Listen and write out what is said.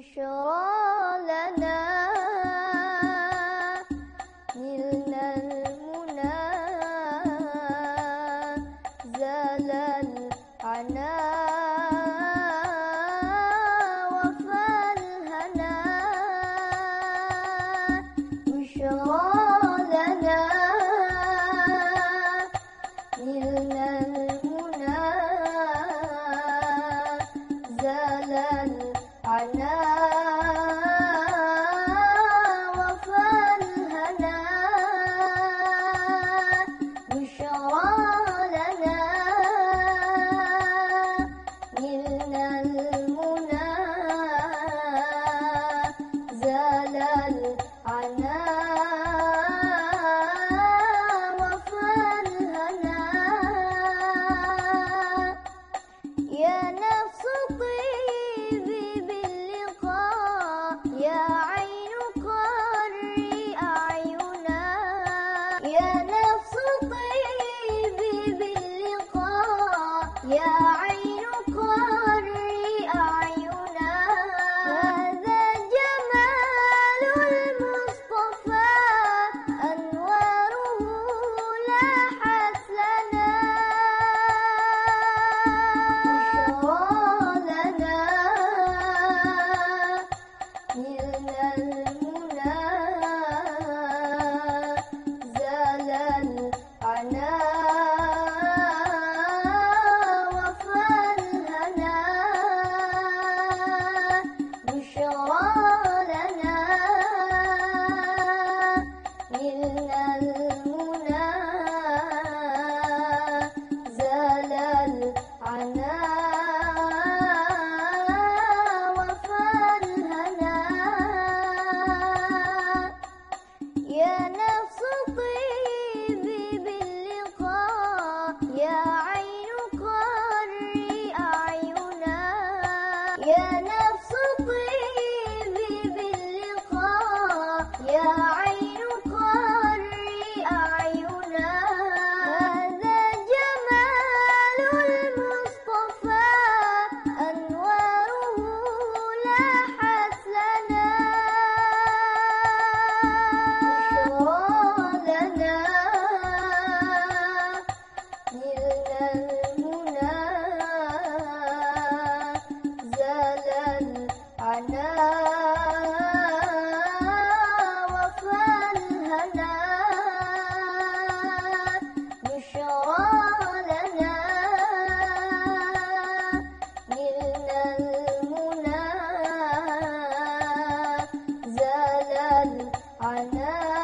بشرى لنا نلنا المنى زال العنا وفى الهنا بشرى لنا نلنا المنى زال العنا Zalal anan I love